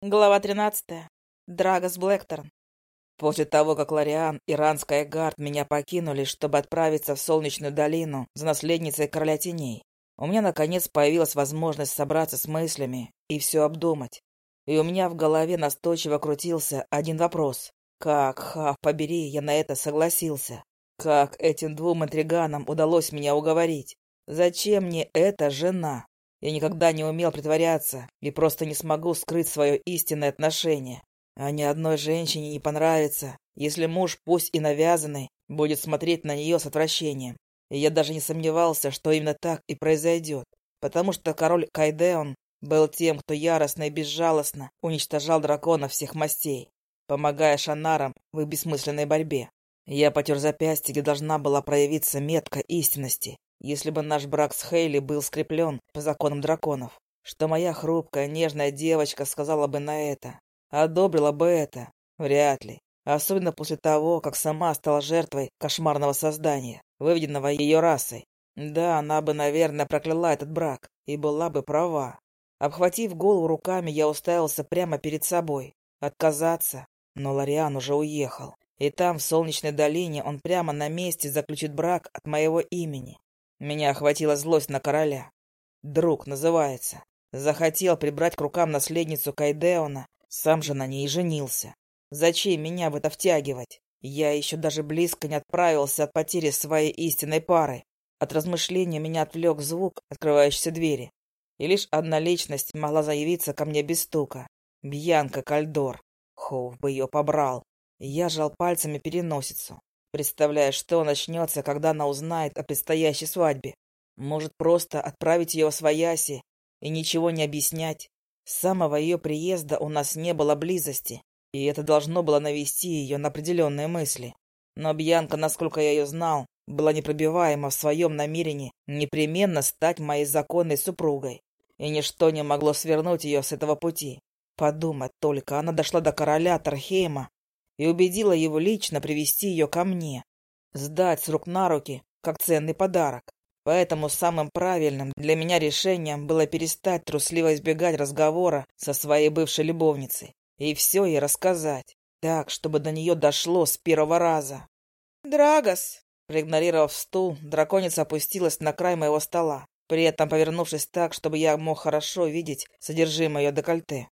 Глава 13. Драгос Блэкторн. После того, как Лориан и Ранская гард меня покинули, чтобы отправиться в Солнечную долину за наследницей Короля Теней, у меня, наконец, появилась возможность собраться с мыслями и все обдумать. И у меня в голове настойчиво крутился один вопрос. Как, Хав, побери, я на это согласился? Как этим двум интриганам удалось меня уговорить? Зачем мне эта жена? Я никогда не умел притворяться и просто не смогу скрыть свое истинное отношение. А ни одной женщине не понравится, если муж, пусть и навязанный, будет смотреть на нее с отвращением. И я даже не сомневался, что именно так и произойдет, потому что король Кайдеон был тем, кто яростно и безжалостно уничтожал драконов всех мастей, помогая шанарам в их бессмысленной борьбе. Я потер запястье, где должна была проявиться метка истинности, если бы наш брак с Хейли был скреплен по законам драконов, что моя хрупкая, нежная девочка сказала бы на это, одобрила бы это, вряд ли. Особенно после того, как сама стала жертвой кошмарного создания, выведенного ее расой. Да, она бы, наверное, прокляла этот брак и была бы права. Обхватив голову руками, я уставился прямо перед собой. Отказаться? Но Лориан уже уехал. И там, в Солнечной долине, он прямо на месте заключит брак от моего имени. Меня охватила злость на короля. Друг называется. Захотел прибрать к рукам наследницу Кайдеона, сам же на ней женился. Зачем меня в это втягивать? Я еще даже близко не отправился от потери своей истинной пары. От размышления меня отвлек звук открывающейся двери. И лишь одна личность могла заявиться ко мне без стука. Бьянка Кальдор. Хоув бы ее побрал. Я жал пальцами переносицу представляя, что начнется, когда она узнает о предстоящей свадьбе. Может, просто отправить ее в свояси и ничего не объяснять. С самого ее приезда у нас не было близости, и это должно было навести ее на определенные мысли. Но Бьянка, насколько я ее знал, была непробиваема в своем намерении непременно стать моей законной супругой, и ничто не могло свернуть ее с этого пути. Подумать только, она дошла до короля Тархейма и убедила его лично привести ее ко мне, сдать с рук на руки, как ценный подарок. Поэтому самым правильным для меня решением было перестать трусливо избегать разговора со своей бывшей любовницей и все ей рассказать, так, чтобы до нее дошло с первого раза. «Драгос!» Проигнорировав стул, драконица опустилась на край моего стола, при этом повернувшись так, чтобы я мог хорошо видеть содержимое ее декольте.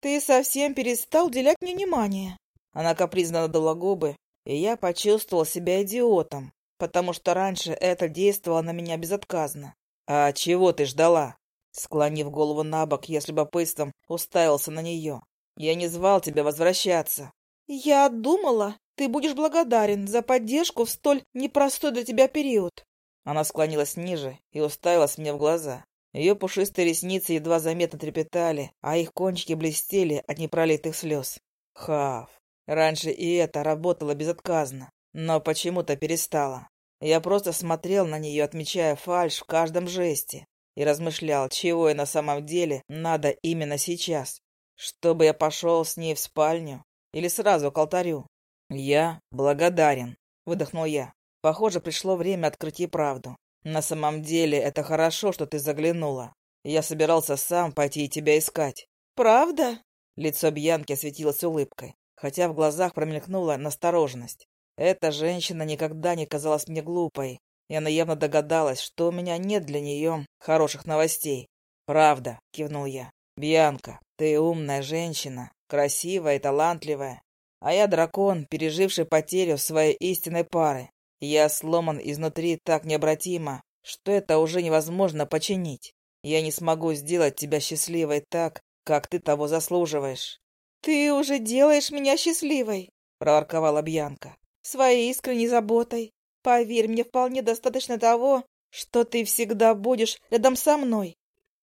«Ты совсем перестал уделять мне внимание. Она капризно надула губы, и я почувствовал себя идиотом, потому что раньше это действовало на меня безотказно. «А чего ты ждала?» Склонив голову на бок, я с любопытством уставился на нее. «Я не звал тебя возвращаться». «Я думала, ты будешь благодарен за поддержку в столь непростой для тебя период». Она склонилась ниже и уставилась мне в глаза. Ее пушистые ресницы едва заметно трепетали, а их кончики блестели от непролитых слез. Хав, Раньше и это работало безотказно, но почему-то перестало. Я просто смотрел на нее, отмечая фальшь в каждом жесте, и размышлял, чего и на самом деле надо именно сейчас. Чтобы я пошел с ней в спальню или сразу к алтарю. «Я благодарен», — выдохнул я. «Похоже, пришло время открыть ей правду. На самом деле, это хорошо, что ты заглянула. Я собирался сам пойти и тебя искать». «Правда?» Лицо Бьянки осветилось улыбкой хотя в глазах промелькнула настороженность. Эта женщина никогда не казалась мне глупой, и она явно догадалась, что у меня нет для нее хороших новостей. «Правда», — кивнул я. «Бьянка, ты умная женщина, красивая и талантливая, а я дракон, переживший потерю своей истинной пары. Я сломан изнутри так необратимо, что это уже невозможно починить. Я не смогу сделать тебя счастливой так, как ты того заслуживаешь. «Ты уже делаешь меня счастливой», — проворковала Бьянка. «Своей искренней заботой. Поверь, мне вполне достаточно того, что ты всегда будешь рядом со мной.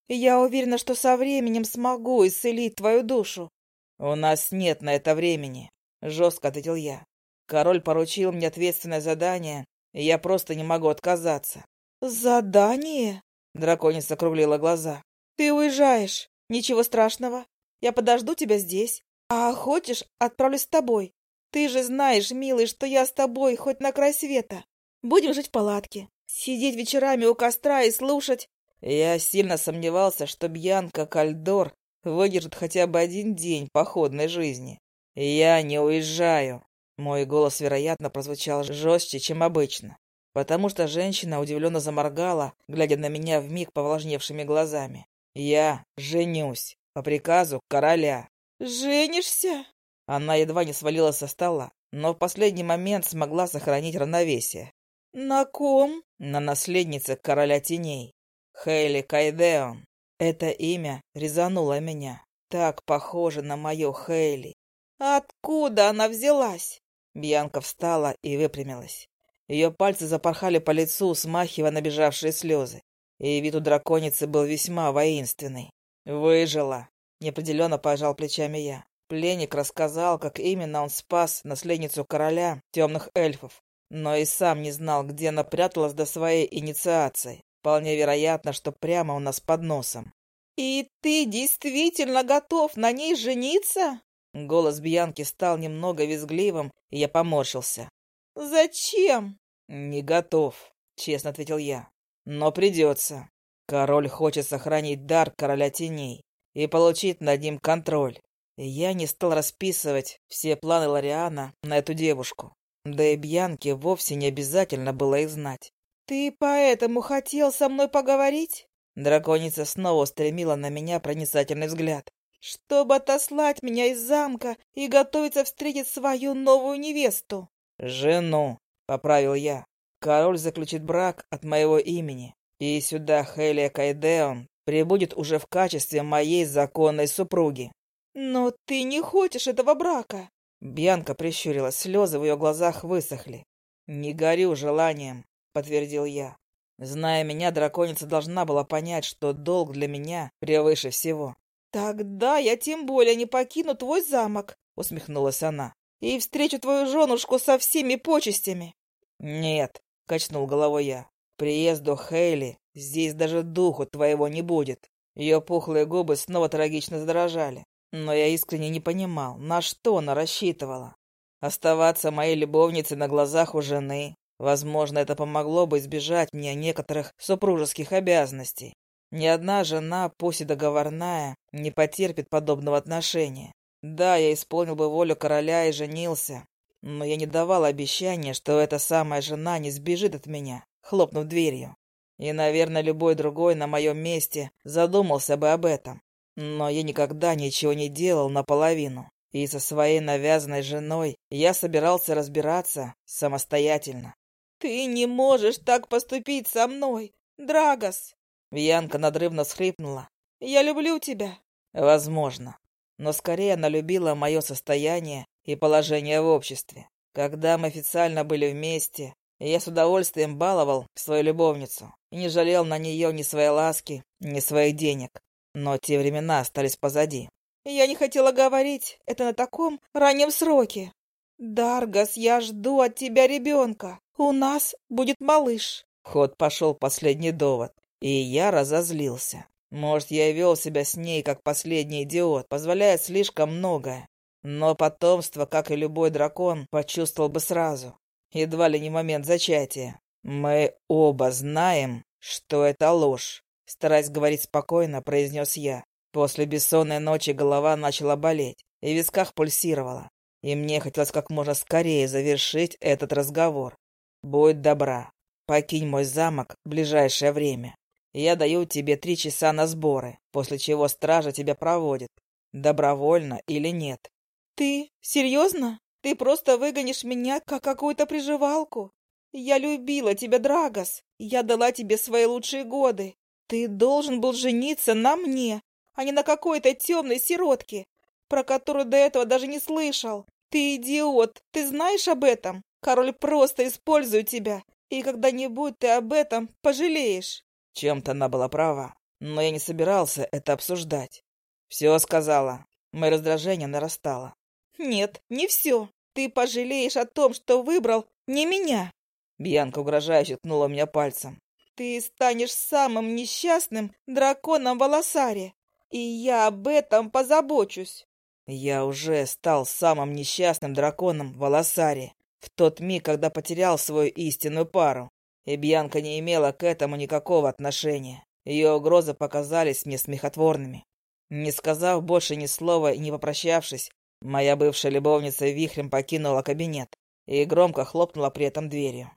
Я уверена, что со временем смогу исцелить твою душу». «У нас нет на это времени», — жестко ответил я. «Король поручил мне ответственное задание, и я просто не могу отказаться». «Задание?» — драконица округлила глаза. «Ты уезжаешь. Ничего страшного. Я подожду тебя здесь. «А хочешь, отправлюсь с тобой? Ты же знаешь, милый, что я с тобой хоть на край света. Будем жить в палатке, сидеть вечерами у костра и слушать...» Я сильно сомневался, что Бьянка Кальдор выдержит хотя бы один день походной жизни. Я не уезжаю. Мой голос, вероятно, прозвучал жестче, чем обычно, потому что женщина удивленно заморгала, глядя на меня вмиг повлажневшими глазами. Я женюсь по приказу короля. «Женишься?» Она едва не свалилась со стола, но в последний момент смогла сохранить равновесие. «На ком?» «На наследнице короля теней. Хейли Кайдеон. Это имя резануло меня. Так похоже на мою Хейли. Откуда она взялась? Бьянка встала и выпрямилась. Ее пальцы запорхали по лицу, смахивая набежавшие слезы. И вид у драконицы был весьма воинственный. «Выжила!» — неопределенно пожал плечами я. Пленник рассказал, как именно он спас наследницу короля темных эльфов, но и сам не знал, где она пряталась до своей инициации. Вполне вероятно, что прямо у нас под носом. «И ты действительно готов на ней жениться?» Голос Бьянки стал немного визгливым, и я поморщился. «Зачем?» «Не готов», — честно ответил я. «Но придется. Король хочет сохранить дар короля теней и получить над ним контроль. Я не стал расписывать все планы Лориана на эту девушку. Да и Бьянке вовсе не обязательно было их знать. «Ты поэтому хотел со мной поговорить?» Драконица снова устремила на меня проницательный взгляд. «Чтобы отослать меня из замка и готовиться встретить свою новую невесту». «Жену», — поправил я. «Король заключит брак от моего имени, и сюда Хелия Кайдеон прибудет уже в качестве моей законной супруги». «Но ты не хочешь этого брака!» Бьянка прищурилась, слезы в ее глазах высохли. «Не горю желанием подтвердил я. Зная меня, драконица должна была понять, что долг для меня превыше всего. «Тогда я тем более не покину твой замок», — усмехнулась она, «и встречу твою женушку со всеми почестями». «Нет», — качнул головой я, — «приезду Хейли здесь даже духу твоего не будет». Ее пухлые губы снова трагично задрожали, но я искренне не понимал, на что она рассчитывала. Оставаться моей любовницей на глазах у жены, Возможно, это помогло бы избежать мне некоторых супружеских обязанностей. Ни одна жена, пусть и договорная, не потерпит подобного отношения. Да, я исполнил бы волю короля и женился, но я не давал обещания, что эта самая жена не сбежит от меня, хлопнув дверью. И, наверное, любой другой на моем месте задумался бы об этом. Но я никогда ничего не делал наполовину. И со своей навязанной женой я собирался разбираться самостоятельно. «Ты не можешь так поступить со мной, Драгос!» Янка надрывно схлипнула. «Я люблю тебя!» «Возможно. Но скорее она любила мое состояние и положение в обществе. Когда мы официально были вместе, я с удовольствием баловал свою любовницу и не жалел на нее ни своей ласки, ни своих денег. Но те времена остались позади. Я не хотела говорить это на таком раннем сроке. «Даргас, я жду от тебя ребенка. У нас будет малыш». Ход пошел последний довод, и я разозлился. Может, я вел себя с ней как последний идиот, позволяя слишком многое. Но потомство, как и любой дракон, почувствовал бы сразу. Едва ли не момент зачатия. Мы оба знаем, что это ложь. Стараясь говорить спокойно, произнес я. После бессонной ночи голова начала болеть, и в висках пульсировала. И мне хотелось как можно скорее завершить этот разговор. Будь добра, покинь мой замок в ближайшее время. Я даю тебе три часа на сборы, после чего стража тебя проводит. Добровольно или нет. Ты серьезно? Ты просто выгонишь меня, как какую-то приживалку? Я любила тебя, Драгос. Я дала тебе свои лучшие годы. Ты должен был жениться на мне, а не на какой-то темной сиротке, про которую до этого даже не слышал. «Ты идиот! Ты знаешь об этом? Король просто использует тебя, и когда-нибудь ты об этом пожалеешь!» Чем-то она была права, но я не собирался это обсуждать. «Все сказала». Мое раздражение нарастало. «Нет, не все. Ты пожалеешь о том, что выбрал не меня!» Бьянка угрожающе ткнула меня пальцем. «Ты станешь самым несчастным драконом в Аласаре, и я об этом позабочусь!» Я уже стал самым несчастным драконом в Аласаре в тот миг, когда потерял свою истинную пару. И Бьянка не имела к этому никакого отношения. Ее угрозы показались мне смехотворными. Не сказав больше ни слова и не попрощавшись, моя бывшая любовница вихрем покинула кабинет и громко хлопнула при этом дверью.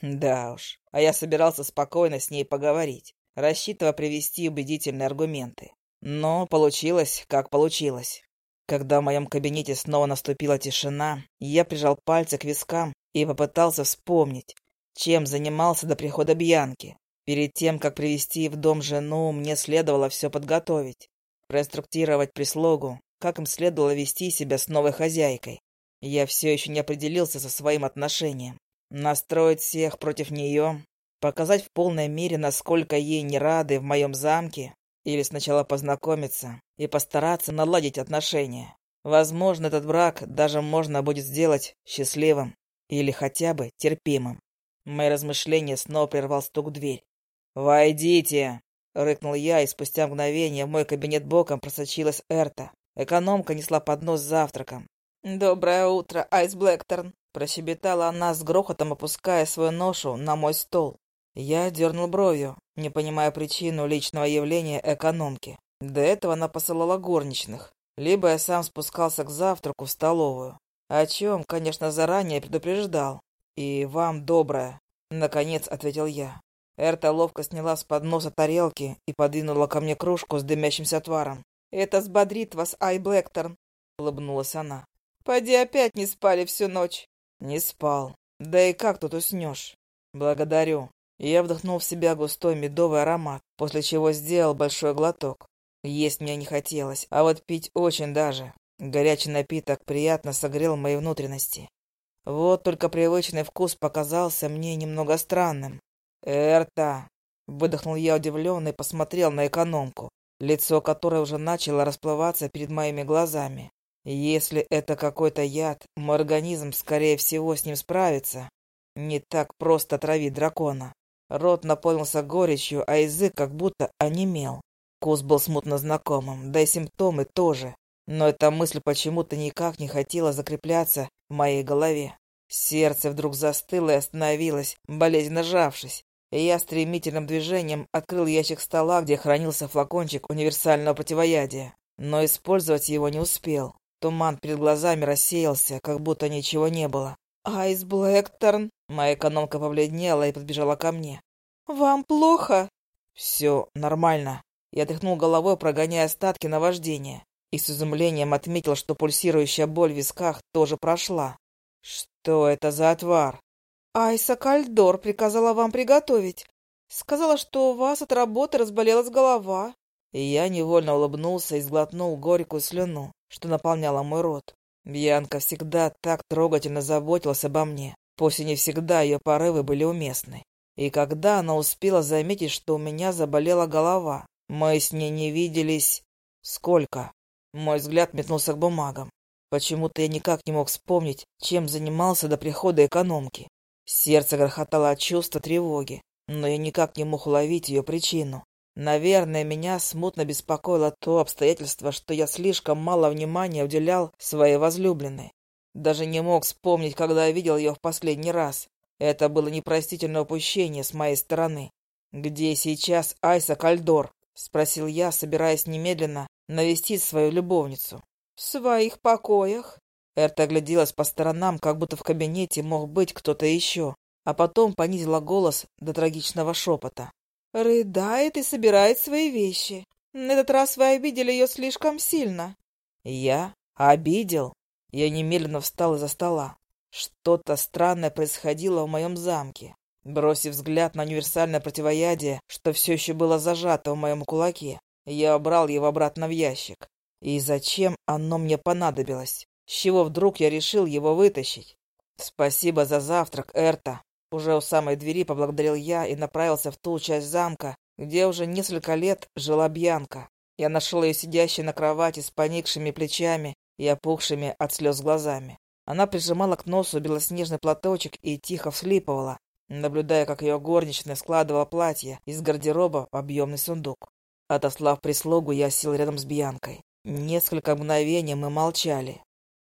Да уж, а я собирался спокойно с ней поговорить, рассчитывая привести убедительные аргументы. Но получилось, как получилось. Когда в моем кабинете снова наступила тишина, я прижал пальцы к вискам и попытался вспомнить, чем занимался до прихода Бьянки. Перед тем, как привести в дом жену, мне следовало все подготовить, проинструктировать прислугу, как им следовало вести себя с новой хозяйкой. Я все еще не определился со своим отношением. Настроить всех против нее, показать в полной мере, насколько ей не рады в моем замке, или сначала познакомиться и постараться наладить отношения. Возможно, этот брак даже можно будет сделать счастливым или хотя бы терпимым. Мои размышления снова прервал стук в дверь. «Войдите!» — рыкнул я, и спустя мгновение в мой кабинет боком просочилась Эрта. Экономка несла поднос с завтраком. «Доброе утро, Айс Блэкторн!» — прощебетала она с грохотом, опуская свою ношу на мой стол. Я дернул бровью, не понимая причину личного явления экономки. До этого она посылала горничных. Либо я сам спускался к завтраку в столовую, о чем, конечно, заранее предупреждал. «И вам доброе», — наконец ответил я. Эрта ловко сняла с подноса тарелки и подвинула ко мне кружку с дымящимся отваром. «Это взбодрит вас, Ай Блэкторн», — улыбнулась она. «Поди опять не спали всю ночь». «Не спал. Да и как тут уснешь?» «Благодарю». Я вдохнул в себя густой медовый аромат, после чего сделал большой глоток. Есть мне не хотелось, а вот пить очень даже. Горячий напиток приятно согрел мои внутренности. Вот только привычный вкус показался мне немного странным. «Эрта!» — выдохнул я удивленно и посмотрел на экономку, лицо которой уже начало расплываться перед моими глазами. Если это какой-то яд, мой организм, скорее всего, с ним справится. Не так просто травить дракона. Рот наполнился горечью, а язык как будто онемел. Вкус был смутно знакомым, да и симптомы тоже. Но эта мысль почему-то никак не хотела закрепляться в моей голове. Сердце вдруг застыло и остановилось, болезненно сжавшись и я стремительным движением открыл ящик стола, где хранился флакончик универсального противоядия. Но использовать его не успел. Туман перед глазами рассеялся, как будто ничего не было. «Айс Блэкторн!» Моя экономка побледнела и подбежала ко мне. «Вам плохо?» «Все нормально». Я тряхнул головой, прогоняя остатки наваждения, и с изумлением отметил, что пульсирующая боль в висках тоже прошла. «Что это за отвар?» Айса Кальдор приказала вам приготовить. Сказала, что у вас от работы разболелась голова. И я невольно улыбнулся и сглотнул горькую слюну, что наполняла мой рот. Бьянка всегда так трогательно заботилась обо мне. Пусть и не всегда ее порывы были уместны. И когда она успела заметить, что у меня заболела голова, мы с ней не виделись... Сколько? Мой взгляд метнулся к бумагам. Почему-то я никак не мог вспомнить, чем занимался до прихода экономки. Сердце грохотало от чувства тревоги, но я никак не мог уловить ее причину. Наверное, меня смутно беспокоило то обстоятельство, что я слишком мало внимания уделял своей возлюбленной. Даже не мог вспомнить, когда я видел ее в последний раз. Это было непростительное упущение с моей стороны. «Где сейчас Айса Кальдор?» — спросил я, собираясь немедленно навестить свою любовницу. «В своих покоях», Эрта огляделась по сторонам, как будто в кабинете мог быть кто-то еще, а потом понизила голос до трагичного шепота. «Рыдает и собирает свои вещи. На этот раз вы обидели ее слишком сильно». «Я? Обидел?» Я немедленно встал из-за стола. Что-то странное происходило в моем замке. Бросив взгляд на универсальное противоядие, что все еще было зажато в моем кулаке, я убрал его обратно в ящик. И зачем оно мне понадобилось? С чего вдруг я решил его вытащить? Спасибо за завтрак, Эрта. Уже у самой двери поблагодарил я и направился в ту часть замка, где уже несколько лет жила Бьянка. Я нашел ее сидящей на кровати с поникшими плечами и опухшими от слез глазами. Она прижимала к носу белоснежный платочек и тихо вслипывала, наблюдая, как ее горничная складывала платье из гардероба в объемный сундук. Отослав прислугу, я сел рядом с Бьянкой. Несколько мгновений мы молчали.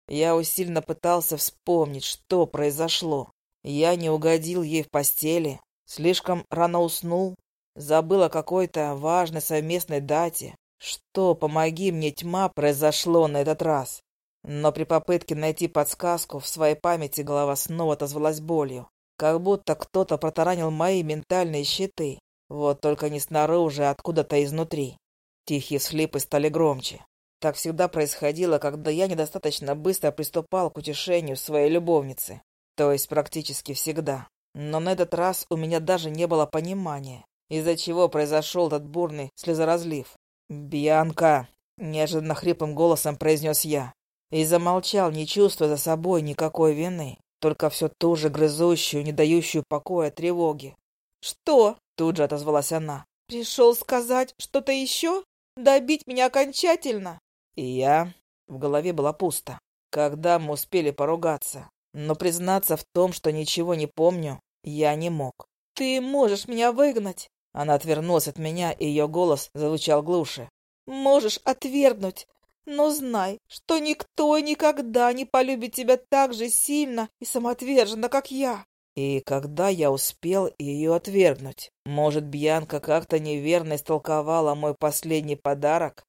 Я усиленно пытался вспомнить, что произошло. Я не угодил ей в постели, слишком рано уснул, забыл о какой-то важной совместной дате. что, помоги мне, тьма, произошло на этот раз. Но при попытке найти подсказку в своей памяти голова снова отозвалась болью. Как будто кто-то протаранил мои ментальные щиты. Вот только не снаружи, а откуда-то изнутри. Тихие всхлипы стали громче. Так всегда происходило, когда я недостаточно быстро приступал к утешению своей любовницы. То есть практически всегда. Но на этот раз у меня даже не было понимания, из-за чего произошел этот бурный слезоразлив. «Бьянка!» — неожиданно хриплым голосом произнес я. И замолчал, не чувствуя за собой никакой вины, только все ту же грызущую, не дающую покоя тревоги. «Что?» — тут же отозвалась она. «Пришел сказать что-то еще? Добить меня окончательно?» И я... В голове было пусто. Когда мы успели поругаться? Но признаться в том, что ничего не помню, я не мог. «Ты можешь меня выгнать!» Она отвернулась от меня, и ее голос звучал глуше. «Можешь отвергнуть, но знай, что никто никогда не полюбит тебя так же сильно и самоотверженно, как я». И когда я успел ее отвергнуть? Может, Бьянка как-то неверно истолковала мой последний подарок?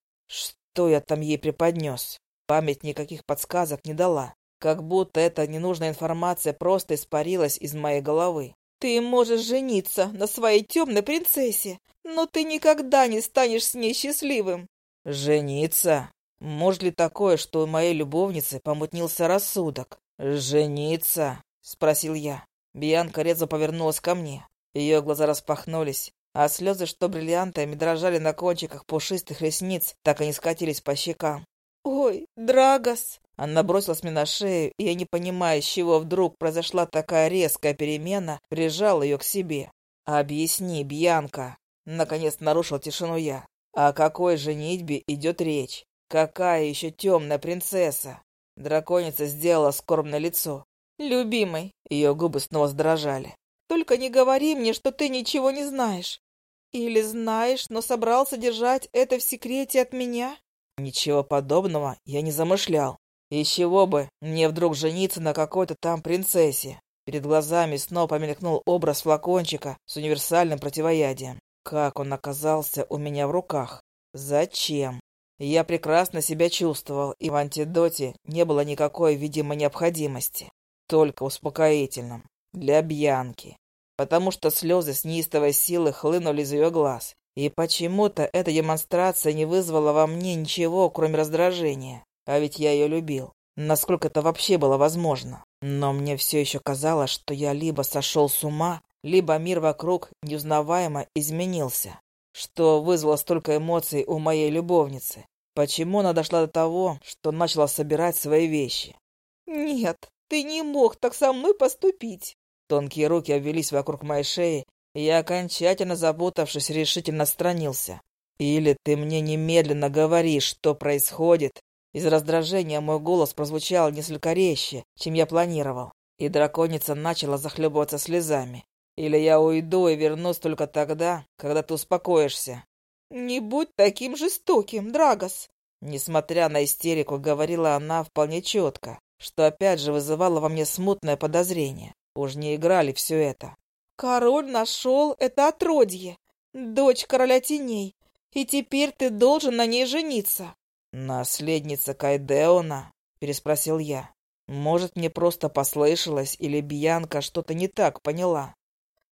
Что я там ей преподнес? Память никаких подсказок не дала. Как будто эта ненужная информация просто испарилась из моей головы. Ты можешь жениться на своей темной принцессе, но ты никогда не станешь с ней счастливым. Жениться? Может ли такое, что у моей любовницы помутнился рассудок? Жениться? Спросил я. Бьянка резко повернулась ко мне. Ее глаза распахнулись, а слезы, что бриллиантами дрожали на кончиках пушистых ресниц, так и не скатились по щекам. «Ой, Драгос!» Она бросилась мне на шею, и я, не понимая, с чего вдруг произошла такая резкая перемена, прижал ее к себе. «Объясни, Бьянка!» Наконец нарушил тишину я. «О какой женитьбе идет речь? Какая еще темная принцесса?» Драконица сделала скорбное лицо. «Любимый!» Ее губы снова сдрожали. «Только не говори мне, что ты ничего не знаешь. Или знаешь, но собрался держать это в секрете от меня?» Ничего подобного я не замышлял. Из чего бы мне вдруг жениться на какой-то там принцессе? Перед глазами снова помелькнул образ флакончика с универсальным противоядием. Как он оказался у меня в руках? Зачем? Я прекрасно себя чувствовал, и в антидоте не было никакой видимой необходимости. Только успокоительном. Для Бьянки. Потому что слезы с неистовой силы хлынули из ее глаз. И почему-то эта демонстрация не вызвала во мне ничего, кроме раздражения. А ведь я ее любил. Насколько это вообще было возможно? Но мне все еще казалось, что я либо сошел с ума, либо мир вокруг неузнаваемо изменился. Что вызвало столько эмоций у моей любовницы? Почему она дошла до того, что начала собирать свои вещи? «Нет, ты не мог так со мной поступить!» Тонкие руки обвелись вокруг моей шеи, и я, окончательно запутавшись, решительно отстранился. «Или ты мне немедленно говоришь, что происходит, из раздражения мой голос прозвучал несколько резче, чем я планировал, и драконица начала захлебываться слезами. Или я уйду и вернусь только тогда, когда ты успокоишься. «Не будь таким жестоким, Драгос!» Несмотря на истерику, говорила она вполне четко, что опять же вызывало во мне смутное подозрение. Уж не играли все это. «Король нашел это отродье, дочь короля теней, и теперь ты должен на ней жениться. «Наследница Кайдеона?» — переспросил я. «Может, мне просто послышалось, или Бьянка что-то не так поняла?»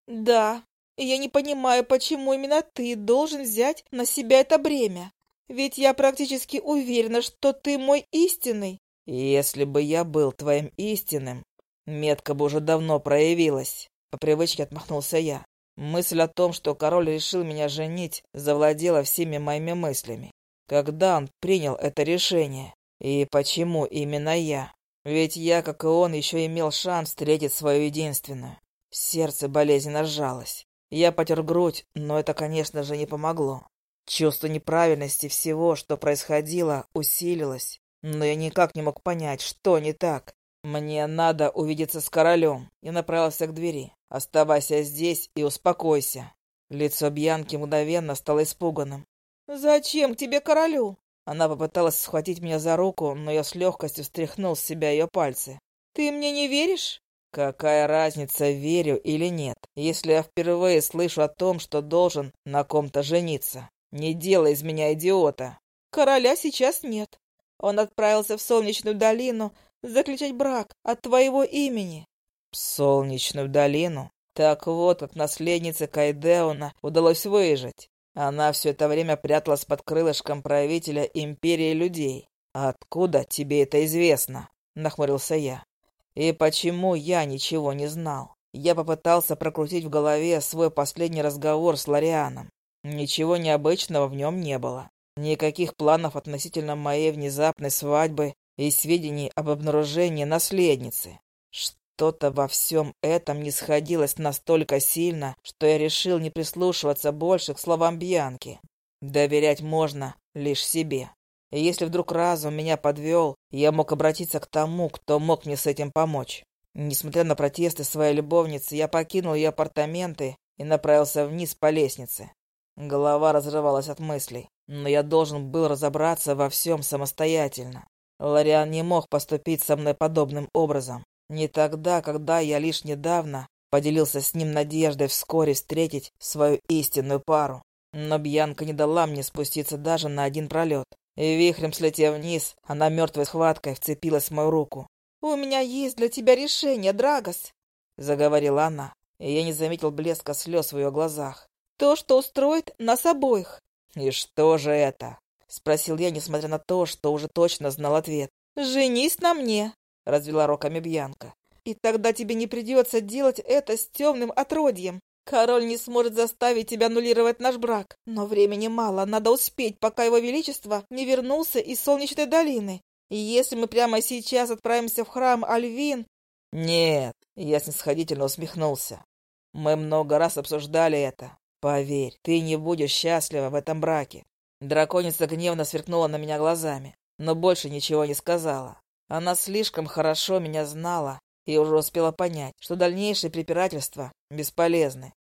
«Да, я не понимаю, почему именно ты должен взять на себя это бремя. Ведь я практически уверена, что ты мой истинный». «Если бы я был твоим истинным, метка бы уже давно проявилась», — по привычке отмахнулся я. Мысль о том, что король решил меня женить, завладела всеми моими мыслями. Когда он принял это решение? И почему именно я? Ведь я, как и он, еще имел шанс встретить свою единственную. Сердце болезненно сжалось. Я потер грудь, но это, конечно же, не помогло. Чувство неправильности всего, что происходило, усилилось, но я никак не мог понять, что не так. Мне надо увидеться с королем. Я направился к двери. Оставайся здесь и успокойся. Лицо Бьянки мгновенно стало испуганным. «Зачем тебе королю?» Она попыталась схватить меня за руку, но я с легкостью стряхнул с себя ее пальцы. «Ты мне не веришь?» «Какая разница, верю или нет, если я впервые слышу о том, что должен на ком-то жениться? Не делай из меня идиота. Короля сейчас нет. Он отправился в Солнечную долину заключать брак от твоего имени. В Солнечную долину? Так вот, как наследнице Кайдеона удалось выжить. Она все это время пряталась под крылышком правителя Империи людей. «Откуда тебе это известно?» — нахмурился я. «И почему я ничего не знал?» Я попытался прокрутить в голове свой последний разговор с Лорианом. Ничего необычного в нем не было. Никаких планов относительно моей внезапной свадьбы и сведений об обнаружении наследницы. Что-то во всем этом не сходилось настолько сильно, что я решил не прислушиваться больше к словам Бьянки. Доверять можно лишь себе. И если вдруг разум меня подвел, я мог обратиться к тому, кто мог мне с этим помочь. Несмотря на протесты своей любовницы, я покинул ее апартаменты и направился вниз по лестнице. Голова разрывалась от мыслей, но я должен был разобраться во всем самостоятельно. Лориан не мог поступить со мной подобным образом. Не тогда, когда я лишь недавно поделился с ним надеждой вскоре встретить свою истинную пару. Но Бьянка не дала мне спуститься даже на один пролет. И вихрем слетев вниз, она мертвой схваткой вцепилась в мою руку. «У меня есть для тебя решение, Драгос», — заговорила она, и я не заметил блеска слез в ее глазах. «То, что устроит нас обоих». «И что же это?» — спросил я, несмотря на то, что уже точно знал ответ. «Женись на мне», — развела руками Бьянка. «И тогда тебе не придется делать это с темным отродьем. Король не сможет заставить тебя аннулировать наш брак. Но времени мало, надо успеть, пока его величество не вернулся из Солнечной долины. И если мы прямо сейчас отправимся в храм Альвин... Нет, я снисходительно усмехнулся. Мы много раз обсуждали это. Поверь, ты не будешь счастлива в этом браке. Драконица гневно сверкнула на меня глазами, но больше ничего не сказала. Она слишком хорошо меня знала и уже успела понять, что дальнейшие препирательства бесполезны.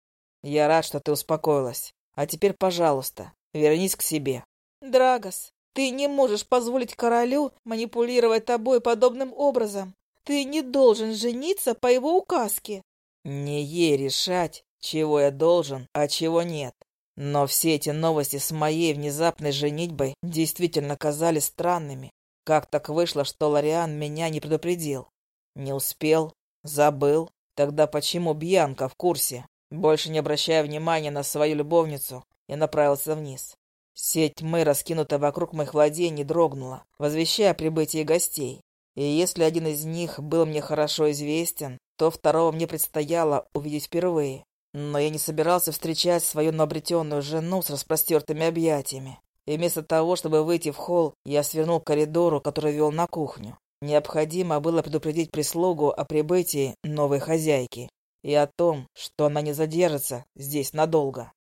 Я рад, что ты успокоилась. А теперь, пожалуйста, вернись к себе. Драгос, ты не можешь позволить королю манипулировать тобой подобным образом. Ты не должен жениться по его указке. Не ей решать, чего я должен, а чего нет. Но все эти новости с моей внезапной женитьбой действительно казались странными. Как так вышло, что Лориан меня не предупредил? Не успел? Забыл? Тогда почему Бьянка в курсе? Больше не обращая внимания на свою любовницу, я направился вниз. Сеть тьмы, раскинутая вокруг моих владений, дрогнула, возвещая о прибытии гостей. И если один из них был мне хорошо известен, то второго мне предстояло увидеть впервые. Но я не собирался встречать свою новобретенную жену с распростертыми объятиями. И вместо того, чтобы выйти в холл, я свернул к коридору, который вел на кухню. Необходимо было предупредить прислугу о прибытии новой хозяйки и о том, что она не задержится здесь надолго.